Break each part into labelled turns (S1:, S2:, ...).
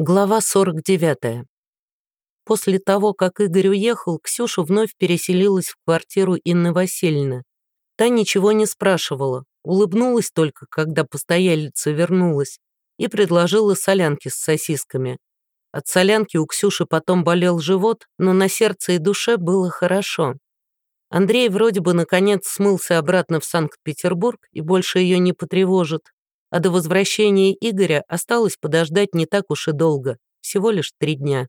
S1: Глава 49. После того, как Игорь уехал, Ксюша вновь переселилась в квартиру Инны Васильевны. Та ничего не спрашивала, улыбнулась только, когда постоялица вернулась, и предложила солянки с сосисками. От солянки у Ксюши потом болел живот, но на сердце и душе было хорошо. Андрей вроде бы наконец смылся обратно в Санкт-Петербург и больше ее не потревожит, а до возвращения Игоря осталось подождать не так уж и долго, всего лишь три дня.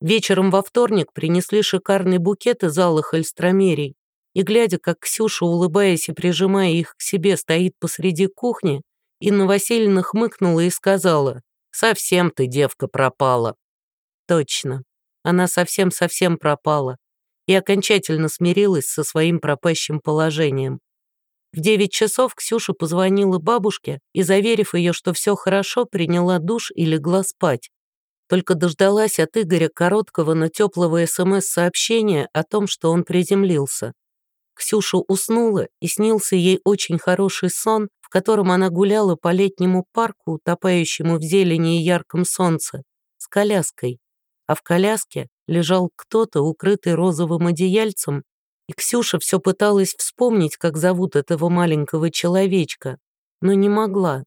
S1: Вечером во вторник принесли шикарный букет из алых эльстромерий, и, глядя, как Ксюша, улыбаясь и прижимая их к себе, стоит посреди кухни, Инна Васильевна хмыкнула и сказала, «Совсем ты, девка, пропала». Точно, она совсем-совсем пропала и окончательно смирилась со своим пропащим положением. В девять часов Ксюша позвонила бабушке и, заверив ее, что все хорошо, приняла душ и легла спать. Только дождалась от Игоря короткого, но теплого СМС-сообщения о том, что он приземлился. Ксюша уснула, и снился ей очень хороший сон, в котором она гуляла по летнему парку, утопающему в зелени и ярком солнце, с коляской. А в коляске лежал кто-то, укрытый розовым одеяльцем и Ксюша все пыталась вспомнить, как зовут этого маленького человечка, но не могла.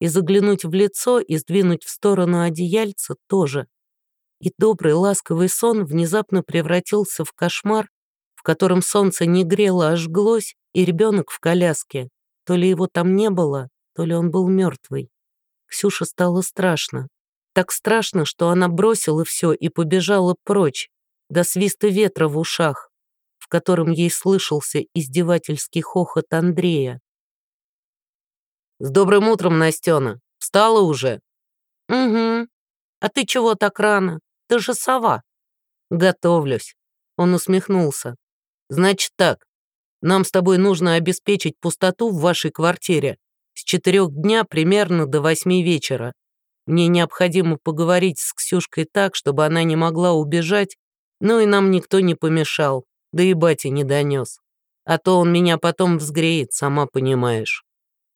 S1: И заглянуть в лицо, и сдвинуть в сторону одеяльца тоже. И добрый ласковый сон внезапно превратился в кошмар, в котором солнце не грело, а жглось, и ребенок в коляске. То ли его там не было, то ли он был мертвый. Ксюше стало страшно. Так страшно, что она бросила все и побежала прочь, до свиста ветра в ушах, в котором ей слышался издевательский хохот Андрея. «С добрым утром, Настена! Встала уже?» «Угу. А ты чего так рано? Ты же сова». «Готовлюсь», — он усмехнулся. «Значит так, нам с тобой нужно обеспечить пустоту в вашей квартире с четырех дня примерно до восьми вечера. Мне необходимо поговорить с Ксюшкой так, чтобы она не могла убежать, ну и нам никто не помешал да и батя не донес. А то он меня потом взгреет, сама понимаешь».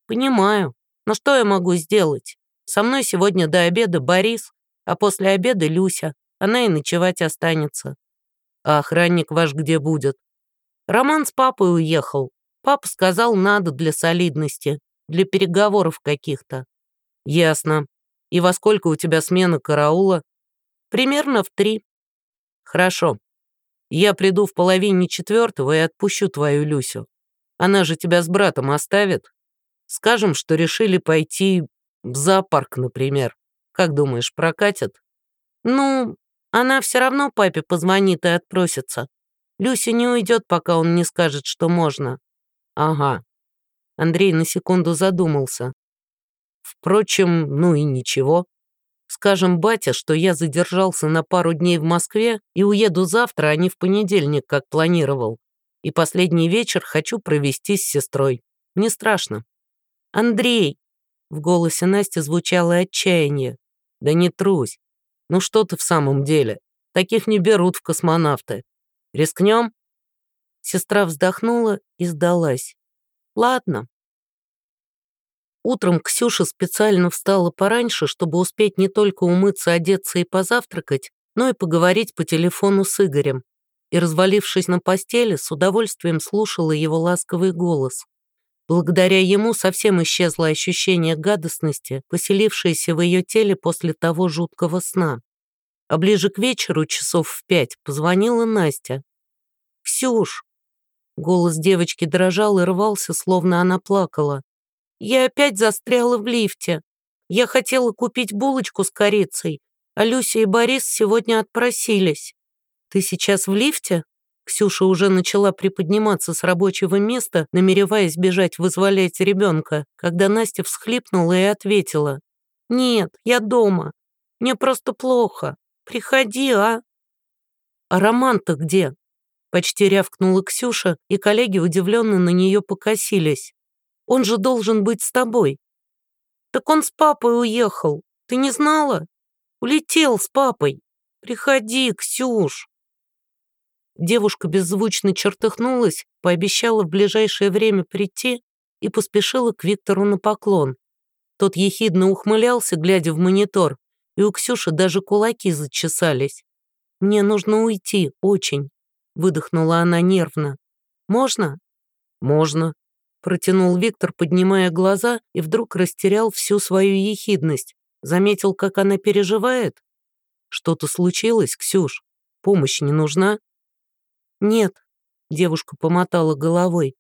S1: «Понимаю. Но что я могу сделать? Со мной сегодня до обеда Борис, а после обеда Люся. Она и ночевать останется». «А охранник ваш где будет?» Роман с папой уехал. Папа сказал, надо для солидности, для переговоров каких-то. Ясно. И во сколько у тебя смена караула? Примерно в три. Хорошо. Я приду в половине четвертого и отпущу твою Люсю. Она же тебя с братом оставит. Скажем, что решили пойти в зоопарк, например. Как думаешь, прокатят? Ну, она все равно папе позвонит и отпросится. Люся не уйдет, пока он не скажет, что можно. Ага. Андрей на секунду задумался. Впрочем, ну и ничего. Скажем батя, что я задержался на пару дней в Москве и уеду завтра, а не в понедельник, как планировал. И последний вечер хочу провести с сестрой. Не страшно. «Андрей!» В голосе Насти звучало отчаяние. «Да не трусь. Ну что ты в самом деле? Таких не берут в космонавты. Рискнем?» Сестра вздохнула и сдалась. «Ладно, Утром Ксюша специально встала пораньше, чтобы успеть не только умыться, одеться и позавтракать, но и поговорить по телефону с Игорем. И, развалившись на постели, с удовольствием слушала его ласковый голос. Благодаря ему совсем исчезло ощущение гадостности, поселившееся в ее теле после того жуткого сна. А ближе к вечеру, часов в пять, позвонила Настя. «Ксюш!» Голос девочки дрожал и рвался, словно она плакала. Я опять застряла в лифте. Я хотела купить булочку с корицей, а Люся и Борис сегодня отпросились. Ты сейчас в лифте? Ксюша уже начала приподниматься с рабочего места, намереваясь бежать вызволять ребенка, когда Настя всхлипнула и ответила. «Нет, я дома. Мне просто плохо. Приходи, а?» «А Роман-то где?» Почти рявкнула Ксюша, и коллеги удивленно на нее покосились. Он же должен быть с тобой». «Так он с папой уехал. Ты не знала? Улетел с папой. Приходи, Ксюш». Девушка беззвучно чертыхнулась, пообещала в ближайшее время прийти и поспешила к Виктору на поклон. Тот ехидно ухмылялся, глядя в монитор, и у Ксюши даже кулаки зачесались. «Мне нужно уйти, очень», — выдохнула она нервно. «Можно?» «Можно», — протянул Виктор, поднимая глаза, и вдруг растерял всю свою ехидность. Заметил, как она переживает? «Что-то случилось, Ксюш? Помощь не нужна?» «Нет», — девушка помотала головой.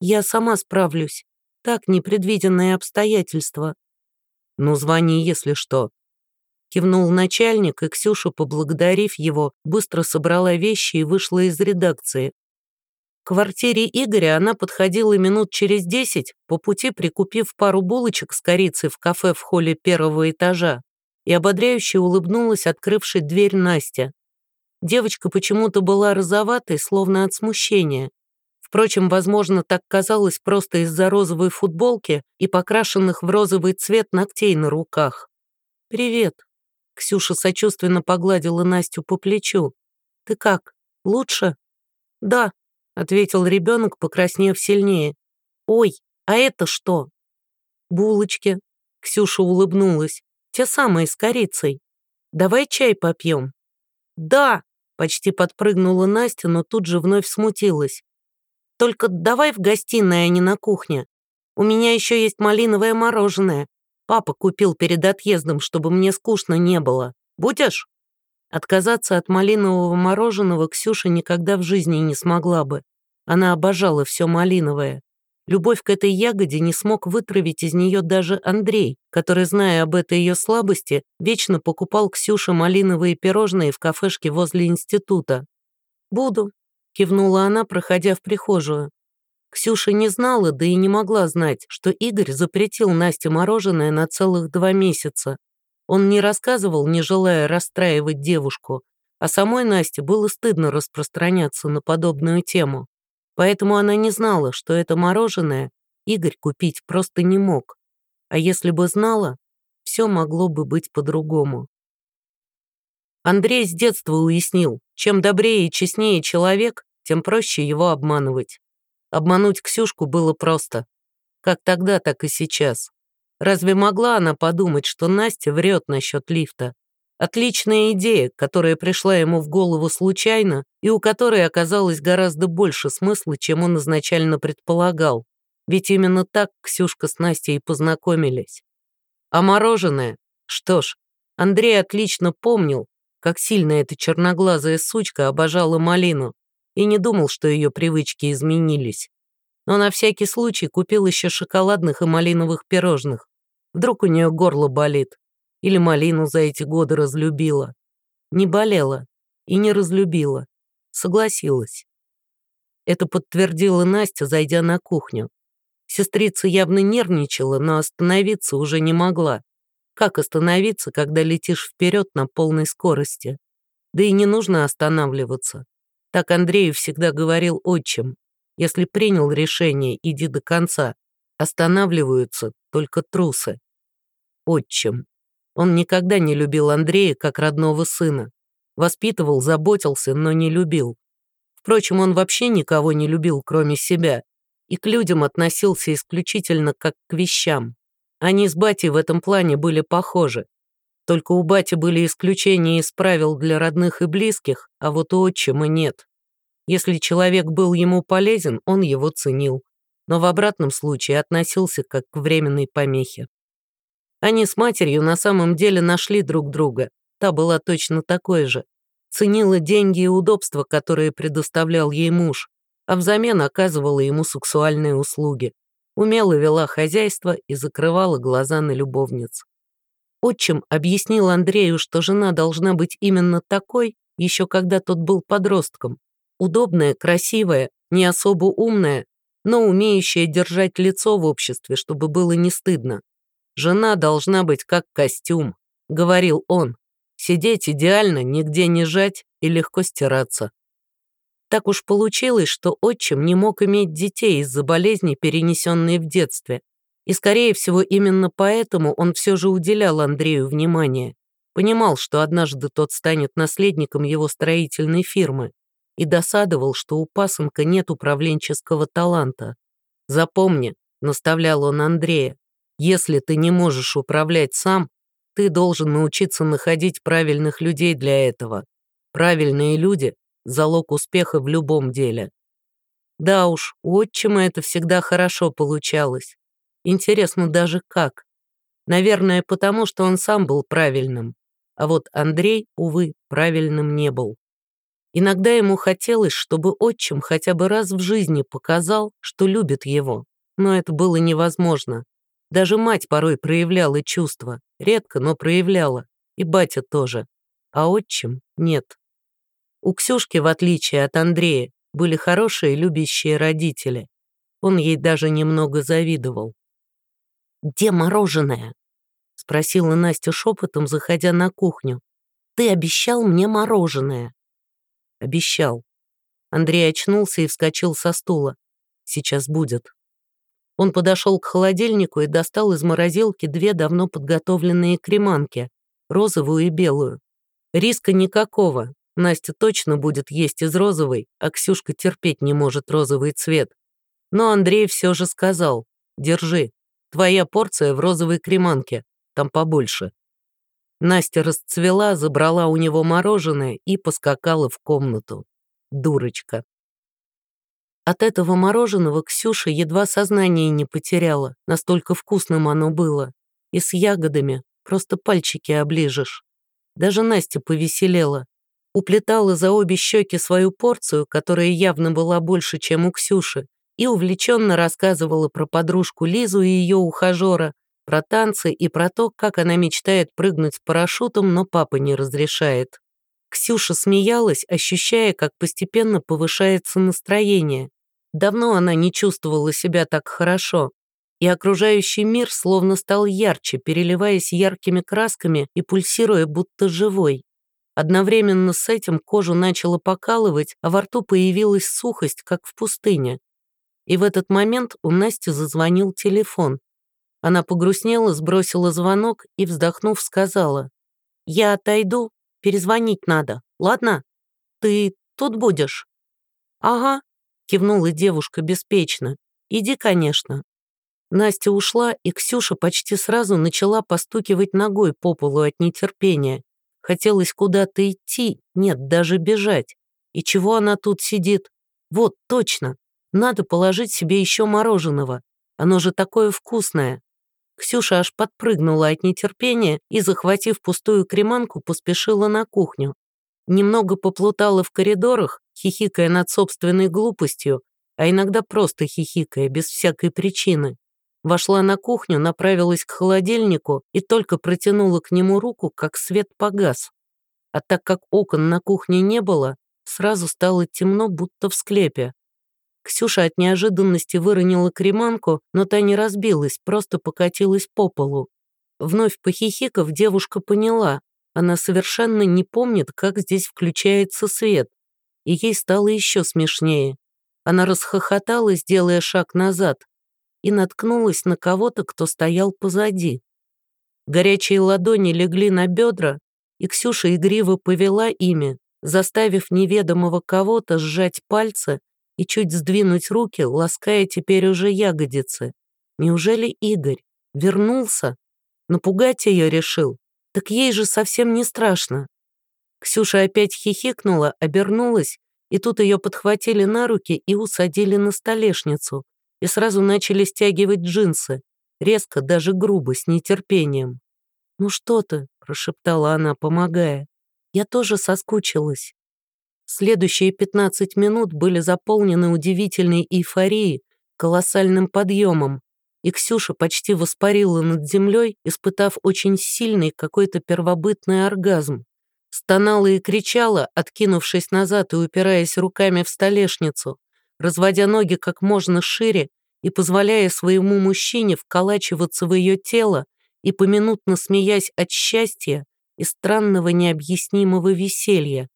S1: «Я сама справлюсь. Так непредвиденные обстоятельства». «Ну, звони, если что». Кивнул начальник, и Ксюша, поблагодарив его, быстро собрала вещи и вышла из редакции. Квартире Игоря она подходила минут через десять, по пути прикупив пару булочек с корицей в кафе в холле первого этажа, и ободряюще улыбнулась открывшей дверь Настя. Девочка почему-то была розоватой, словно от смущения. Впрочем, возможно, так казалось просто из-за розовой футболки и покрашенных в розовый цвет ногтей на руках. «Привет», — Ксюша сочувственно погладила Настю по плечу. «Ты как, лучше?» «Да», — ответил ребенок, покраснев сильнее. «Ой, а это что?» «Булочки», — Ксюша улыбнулась. «Те самые с корицей. Давай чай попьем». «Да!» Почти подпрыгнула Настя, но тут же вновь смутилась. «Только давай в гостиной, а не на кухне. У меня еще есть малиновое мороженое. Папа купил перед отъездом, чтобы мне скучно не было. Будешь?» Отказаться от малинового мороженого Ксюша никогда в жизни не смогла бы. Она обожала все малиновое. Любовь к этой ягоде не смог вытравить из нее даже Андрей, который, зная об этой ее слабости, вечно покупал Ксюше малиновые пирожные в кафешке возле института. «Буду», — кивнула она, проходя в прихожую. Ксюша не знала, да и не могла знать, что Игорь запретил Насте мороженое на целых два месяца. Он не рассказывал, не желая расстраивать девушку, а самой Насте было стыдно распространяться на подобную тему. Поэтому она не знала, что это мороженое Игорь купить просто не мог. А если бы знала, все могло бы быть по-другому. Андрей с детства уяснил, чем добрее и честнее человек, тем проще его обманывать. Обмануть Ксюшку было просто. Как тогда, так и сейчас. Разве могла она подумать, что Настя врет насчет лифта? Отличная идея, которая пришла ему в голову случайно и у которой оказалось гораздо больше смысла, чем он изначально предполагал. Ведь именно так Ксюшка с Настей и познакомились. А мороженое? Что ж, Андрей отлично помнил, как сильно эта черноглазая сучка обожала малину и не думал, что ее привычки изменились. Но на всякий случай купил еще шоколадных и малиновых пирожных. Вдруг у нее горло болит. Или малину за эти годы разлюбила. Не болела и не разлюбила. Согласилась. Это подтвердила Настя, зайдя на кухню. Сестрица явно нервничала, но остановиться уже не могла. Как остановиться, когда летишь вперед на полной скорости? Да и не нужно останавливаться. Так Андрею всегда говорил отчим. Если принял решение, иди до конца. Останавливаются только трусы. Отчим. Он никогда не любил Андрея как родного сына. Воспитывал, заботился, но не любил. Впрочем, он вообще никого не любил, кроме себя, и к людям относился исключительно как к вещам. Они с батей в этом плане были похожи. Только у бати были исключения из правил для родных и близких, а вот у отчима нет. Если человек был ему полезен, он его ценил, но в обратном случае относился как к временной помехе. Они с матерью на самом деле нашли друг друга. Та была точно такой же. Ценила деньги и удобства, которые предоставлял ей муж, а взамен оказывала ему сексуальные услуги. Умело вела хозяйство и закрывала глаза на любовниц. Отчим объяснил Андрею, что жена должна быть именно такой, еще когда тот был подростком. Удобная, красивая, не особо умная, но умеющая держать лицо в обществе, чтобы было не стыдно. Жена должна быть как костюм, говорил он. Сидеть идеально, нигде не жать и легко стираться. Так уж получилось, что отчим не мог иметь детей из-за болезни, перенесенной в детстве. И, скорее всего, именно поэтому он все же уделял Андрею внимание. Понимал, что однажды тот станет наследником его строительной фирмы. И досадовал, что у пасынка нет управленческого таланта. «Запомни», — наставлял он Андрея, если ты не можешь управлять сам, ты должен научиться находить правильных людей для этого. Правильные люди — залог успеха в любом деле. Да уж, у отчима это всегда хорошо получалось. Интересно даже как. Наверное, потому что он сам был правильным. А вот Андрей, увы, правильным не был. Иногда ему хотелось, чтобы отчим хотя бы раз в жизни показал, что любит его. Но это было невозможно. Даже мать порой проявляла чувства. Редко, но проявляла. И батя тоже. А отчим — нет. У Ксюшки, в отличие от Андрея, были хорошие любящие родители. Он ей даже немного завидовал. «Где мороженое?» — спросила Настя шепотом, заходя на кухню. «Ты обещал мне мороженое». «Обещал». Андрей очнулся и вскочил со стула. «Сейчас будет». Он подошел к холодильнику и достал из морозилки две давно подготовленные креманки, розовую и белую. Риска никакого, Настя точно будет есть из розовой, а Ксюшка терпеть не может розовый цвет. Но Андрей все же сказал, держи, твоя порция в розовой креманке, там побольше. Настя расцвела, забрала у него мороженое и поскакала в комнату. Дурочка. От этого мороженого Ксюша едва сознание не потеряла, настолько вкусным оно было. И с ягодами, просто пальчики оближешь. Даже Настя повеселела, уплетала за обе щеки свою порцию, которая явно была больше, чем у Ксюши, и увлеченно рассказывала про подружку Лизу и ее ухажера, про танцы и про то, как она мечтает прыгнуть с парашютом, но папа не разрешает. Ксюша смеялась, ощущая, как постепенно повышается настроение. Давно она не чувствовала себя так хорошо, и окружающий мир словно стал ярче, переливаясь яркими красками и пульсируя, будто живой. Одновременно с этим кожу начало покалывать, а во рту появилась сухость, как в пустыне. И в этот момент у Насти зазвонил телефон. Она погрустнела, сбросила звонок и, вздохнув, сказала, «Я отойду, перезвонить надо, ладно? Ты тут будешь?» «Ага», — кивнула девушка беспечно, «иди, конечно». Настя ушла, и Ксюша почти сразу начала постукивать ногой по полу от нетерпения. Хотелось куда-то идти, нет, даже бежать. И чего она тут сидит? Вот, точно. Надо положить себе еще мороженого. Оно же такое вкусное. Ксюша аж подпрыгнула от нетерпения и, захватив пустую креманку, поспешила на кухню. Немного поплутала в коридорах, хихикая над собственной глупостью, а иногда просто хихикая, без всякой причины. Вошла на кухню, направилась к холодильнику и только протянула к нему руку, как свет погас. А так как окон на кухне не было, сразу стало темно, будто в склепе. Ксюша от неожиданности выронила креманку, но та не разбилась, просто покатилась по полу. Вновь похихиков, девушка поняла, она совершенно не помнит, как здесь включается свет. И ей стало еще смешнее. Она расхохоталась, делая шаг назад, и наткнулась на кого-то, кто стоял позади. Горячие ладони легли на бедра, и Ксюша игриво повела ими, заставив неведомого кого-то сжать пальцы и чуть сдвинуть руки, лаская теперь уже ягодицы. Неужели Игорь вернулся? Напугать ее решил? Так ей же совсем не страшно. Ксюша опять хихикнула, обернулась, и тут ее подхватили на руки и усадили на столешницу, и сразу начали стягивать джинсы, резко, даже грубо, с нетерпением. «Ну что ты?» – прошептала она, помогая. «Я тоже соскучилась». Следующие 15 минут были заполнены удивительной эйфорией, колоссальным подъемом, и Ксюша почти воспарила над землей, испытав очень сильный какой-то первобытный оргазм. Стонала и кричала, откинувшись назад и упираясь руками в столешницу разводя ноги как можно шире и позволяя своему мужчине вколачиваться в ее тело и поминутно смеясь от счастья и странного необъяснимого веселья.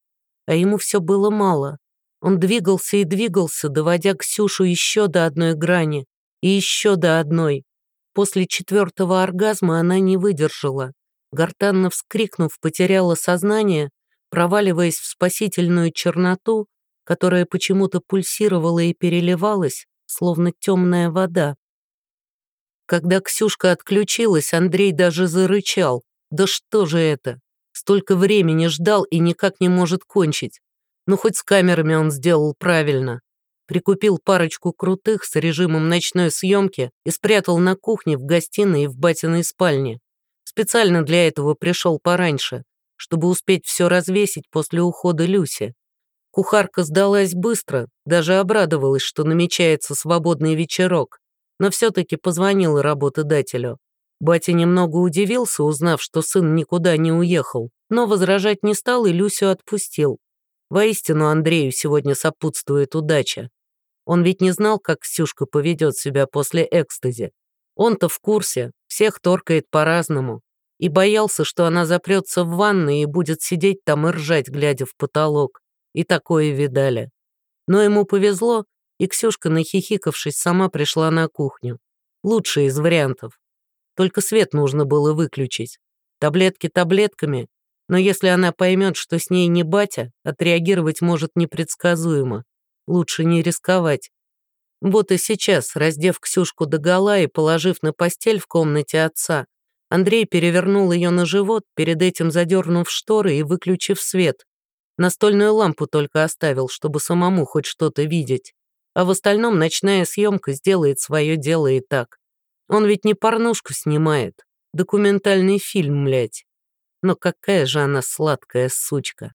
S1: А ему все было мало. Он двигался и двигался, доводя Ксюшу еще до одной грани и еще до одной. После четвертого оргазма она не выдержала. Гортанно вскрикнув, потеряла сознание, проваливаясь в спасительную черноту которая почему-то пульсировала и переливалась, словно темная вода. Когда Ксюшка отключилась, Андрей даже зарычал, Да что же это? Столько времени ждал и никак не может кончить. Ну, хоть с камерами он сделал правильно. Прикупил парочку крутых с режимом ночной съемки и спрятал на кухне, в гостиной и в батиной спальне. Специально для этого пришел пораньше, чтобы успеть все развесить после ухода Люси. Кухарка сдалась быстро, даже обрадовалась, что намечается свободный вечерок, но все-таки позвонила работодателю. Батя немного удивился, узнав, что сын никуда не уехал, но возражать не стал и Люсю отпустил. Воистину Андрею сегодня сопутствует удача. Он ведь не знал, как Ксюшка поведет себя после экстази. Он-то в курсе, всех торкает по-разному. И боялся, что она запрется в ванной и будет сидеть там и ржать, глядя в потолок и такое видали. Но ему повезло, и Ксюшка, нахихикавшись, сама пришла на кухню. Лучший из вариантов. Только свет нужно было выключить. Таблетки таблетками, но если она поймет, что с ней не батя, отреагировать может непредсказуемо. Лучше не рисковать. Вот и сейчас, раздев Ксюшку догола и положив на постель в комнате отца, Андрей перевернул ее на живот, перед этим задернув шторы и выключив свет. Настольную лампу только оставил, чтобы самому хоть что-то видеть. А в остальном ночная съемка сделает свое дело и так. Он ведь не порнушку снимает, документальный фильм, млять. Но какая же она сладкая сучка.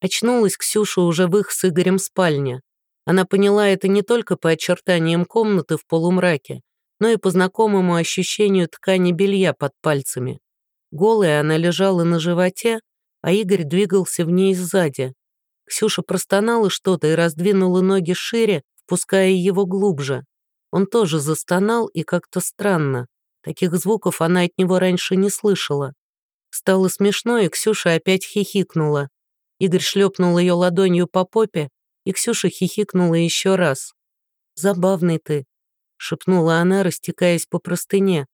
S1: Очнулась Ксюша уже в их с Игорем спальне. Она поняла это не только по очертаниям комнаты в полумраке, но и по знакомому ощущению ткани белья под пальцами. Голая она лежала на животе, а Игорь двигался в ней сзади. Ксюша простонала что-то и раздвинула ноги шире, впуская его глубже. Он тоже застонал и как-то странно. Таких звуков она от него раньше не слышала. Стало смешно, и Ксюша опять хихикнула. Игорь шлепнул ее ладонью по попе, и Ксюша хихикнула еще раз. «Забавный ты», — шепнула она, растекаясь по простыне.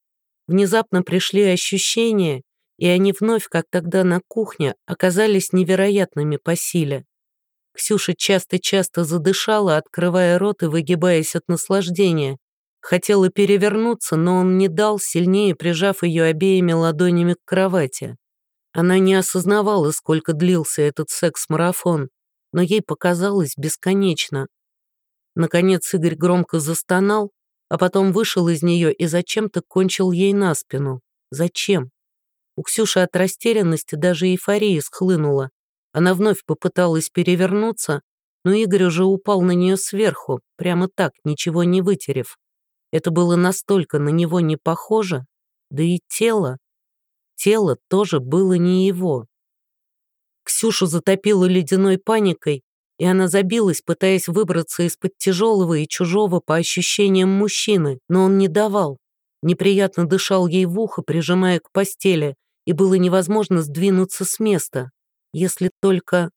S1: Внезапно пришли ощущения, и они вновь, как тогда на кухне, оказались невероятными по силе. Ксюша часто-часто задышала, открывая рот и выгибаясь от наслаждения. Хотела перевернуться, но он не дал, сильнее прижав ее обеими ладонями к кровати. Она не осознавала, сколько длился этот секс-марафон, но ей показалось бесконечно. Наконец Игорь громко застонал, а потом вышел из нее и зачем-то кончил ей на спину. Зачем? У Ксюши от растерянности даже эйфория схлынула. Она вновь попыталась перевернуться, но Игорь уже упал на нее сверху, прямо так, ничего не вытерев. Это было настолько на него не похоже, да и тело. Тело тоже было не его. Ксюшу затопило ледяной паникой, и она забилась, пытаясь выбраться из-под тяжелого и чужого по ощущениям мужчины, но он не давал. Неприятно дышал ей в ухо, прижимая к постели, и было невозможно сдвинуться с места, если только...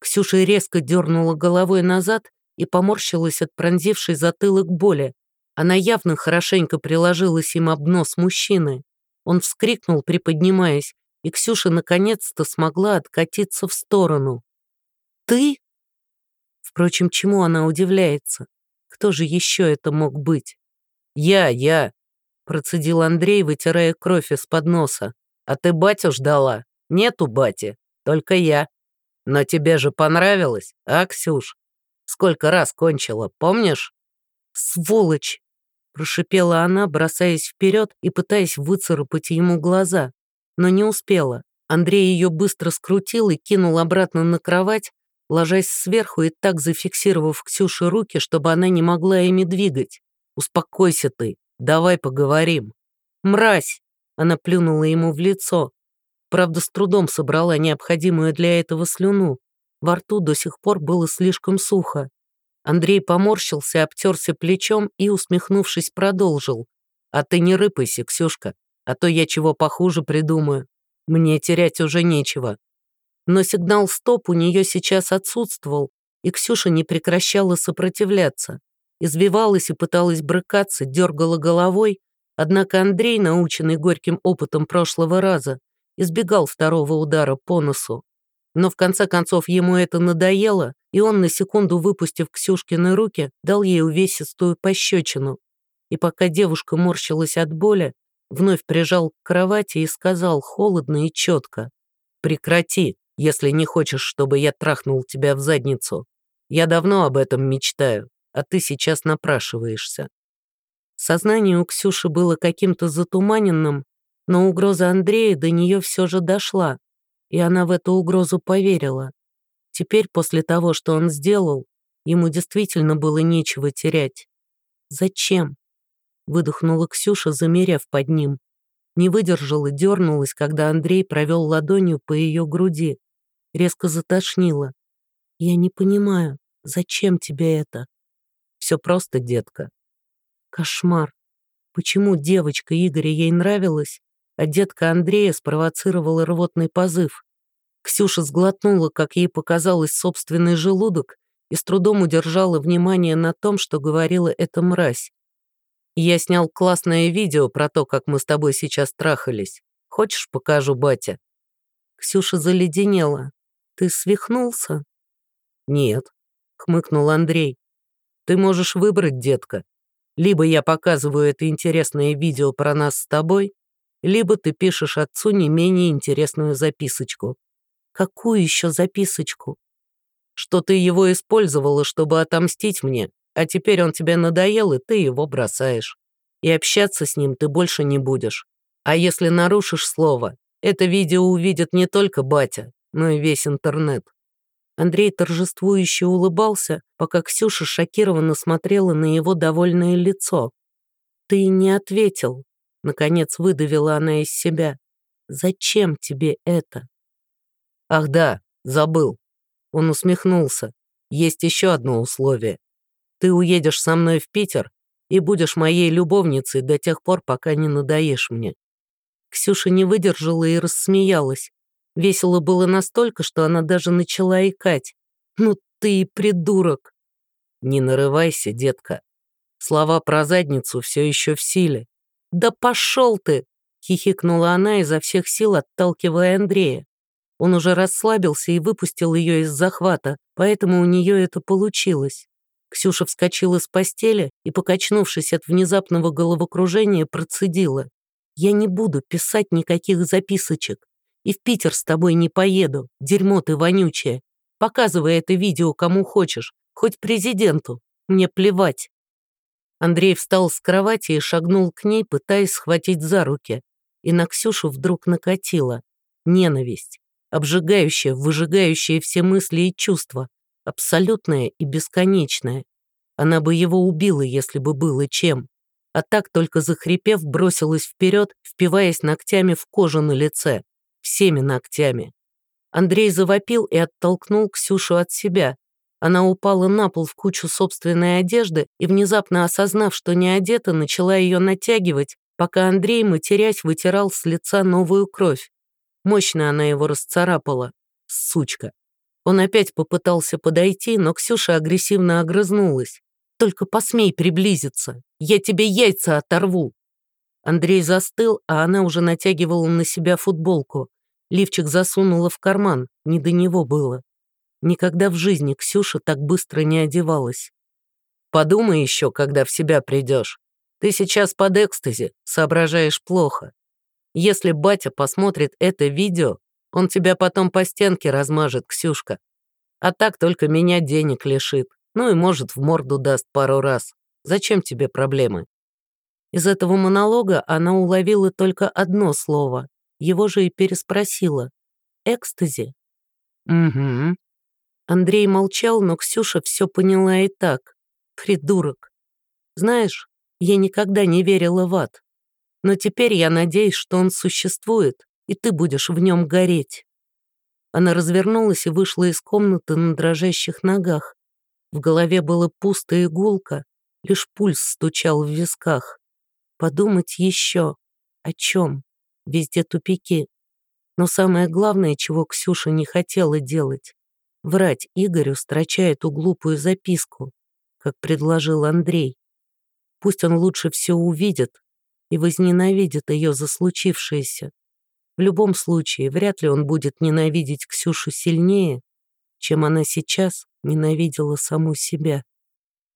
S1: Ксюша резко дернула головой назад и поморщилась от пронзившей затылок боли. Она явно хорошенько приложилась им об нос мужчины. Он вскрикнул, приподнимаясь, и Ксюша наконец-то смогла откатиться в сторону. «Ты?» Впрочем, чему она удивляется? Кто же еще это мог быть? «Я, я!» процедил Андрей, вытирая кровь из-под носа. А ты батю ждала? Нету бати, только я. Но тебе же понравилось, а, Ксюш? Сколько раз кончила, помнишь? Сволочь! Прошипела она, бросаясь вперед и пытаясь выцарапать ему глаза. Но не успела. Андрей ее быстро скрутил и кинул обратно на кровать, ложась сверху и так зафиксировав Ксюше руки, чтобы она не могла ими двигать. «Успокойся ты, давай поговорим». «Мразь!» Она плюнула ему в лицо. Правда, с трудом собрала необходимую для этого слюну. Во рту до сих пор было слишком сухо. Андрей поморщился, обтерся плечом и, усмехнувшись, продолжил. «А ты не рыпайся, Ксюшка, а то я чего похуже придумаю. Мне терять уже нечего». Но сигнал «стоп» у нее сейчас отсутствовал, и Ксюша не прекращала сопротивляться. Извивалась и пыталась брыкаться, дергала головой, Однако Андрей, наученный горьким опытом прошлого раза, избегал второго удара по носу. Но в конце концов ему это надоело, и он, на секунду выпустив Ксюшкины руки, дал ей увесистую пощечину. И пока девушка морщилась от боли, вновь прижал к кровати и сказал холодно и четко. «Прекрати, если не хочешь, чтобы я трахнул тебя в задницу. Я давно об этом мечтаю, а ты сейчас напрашиваешься». Сознание у Ксюши было каким-то затуманенным, но угроза Андрея до нее все же дошла, и она в эту угрозу поверила. Теперь, после того, что он сделал, ему действительно было нечего терять. «Зачем?» — выдохнула Ксюша, замерев под ним. Не выдержала, дернулась, когда Андрей провел ладонью по ее груди. Резко затошнила. «Я не понимаю, зачем тебе это?» «Все просто, детка». Кошмар. Почему девочка Игоря ей нравилась, а детка Андрея спровоцировала рвотный позыв? Ксюша сглотнула, как ей показалось, собственный желудок и с трудом удержала внимание на том, что говорила эта мразь. «Я снял классное видео про то, как мы с тобой сейчас трахались. Хочешь, покажу, батя?» Ксюша заледенела. «Ты свихнулся?» «Нет», — хмыкнул Андрей. «Ты можешь выбрать, детка. Либо я показываю это интересное видео про нас с тобой, либо ты пишешь отцу не менее интересную записочку. Какую еще записочку? Что ты его использовала, чтобы отомстить мне, а теперь он тебе надоел, и ты его бросаешь. И общаться с ним ты больше не будешь. А если нарушишь слово, это видео увидит не только батя, но и весь интернет. Андрей торжествующе улыбался, пока Ксюша шокированно смотрела на его довольное лицо. «Ты не ответил», — наконец выдавила она из себя. «Зачем тебе это?» «Ах да, забыл». Он усмехнулся. «Есть еще одно условие. Ты уедешь со мной в Питер и будешь моей любовницей до тех пор, пока не надоешь мне». Ксюша не выдержала и рассмеялась. Весело было настолько, что она даже начала икать. «Ну ты и придурок!» «Не нарывайся, детка. Слова про задницу все еще в силе». «Да пошел ты!» — хихикнула она изо всех сил, отталкивая Андрея. Он уже расслабился и выпустил ее из захвата, поэтому у нее это получилось. Ксюша вскочила с постели и, покачнувшись от внезапного головокружения, процедила. «Я не буду писать никаких записочек. И в Питер с тобой не поеду, дерьмо ты вонючее. Показывай это видео кому хочешь, хоть президенту. Мне плевать». Андрей встал с кровати и шагнул к ней, пытаясь схватить за руки. И на Ксюшу вдруг накатила ненависть обжигающее, выжигающее все мысли и чувства, абсолютное и бесконечное. Она бы его убила, если бы было чем. А так, только захрипев, бросилась вперед, впиваясь ногтями в кожу на лице. Всеми ногтями. Андрей завопил и оттолкнул Ксюшу от себя. Она упала на пол в кучу собственной одежды и, внезапно осознав, что не одета, начала ее натягивать, пока Андрей, матерясь, вытирал с лица новую кровь. Мощно она его расцарапала. Сучка. Он опять попытался подойти, но Ксюша агрессивно огрызнулась. «Только посмей приблизиться. Я тебе яйца оторву». Андрей застыл, а она уже натягивала на себя футболку. Лифчик засунула в карман, не до него было. Никогда в жизни Ксюша так быстро не одевалась. «Подумай еще, когда в себя придешь. Ты сейчас под экстази, соображаешь плохо. Если батя посмотрит это видео, он тебя потом по стенке размажет, Ксюшка. А так только меня денег лишит. Ну и, может, в морду даст пару раз. Зачем тебе проблемы?» Из этого монолога она уловила только одно слово. Его же и переспросила. «Экстази?» «Угу». Андрей молчал, но Ксюша все поняла и так. «Придурок. Знаешь, я никогда не верила в ад. Но теперь я надеюсь, что он существует, и ты будешь в нем гореть». Она развернулась и вышла из комнаты на дрожащих ногах. В голове было пусто и гулко, лишь пульс стучал в висках. Подумать еще. О чем? Везде тупики. Но самое главное, чего Ксюша не хотела делать, врать Игорю, строчая эту глупую записку, как предложил Андрей. Пусть он лучше все увидит, и возненавидит ее за случившееся. В любом случае, вряд ли он будет ненавидеть Ксюшу сильнее, чем она сейчас ненавидела саму себя.